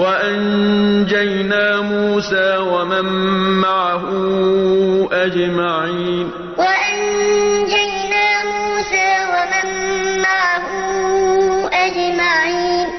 وَأَنجَيْنَا مُوسَىٰ وَمَن مَّعَهُ أَجْمَعِينَ.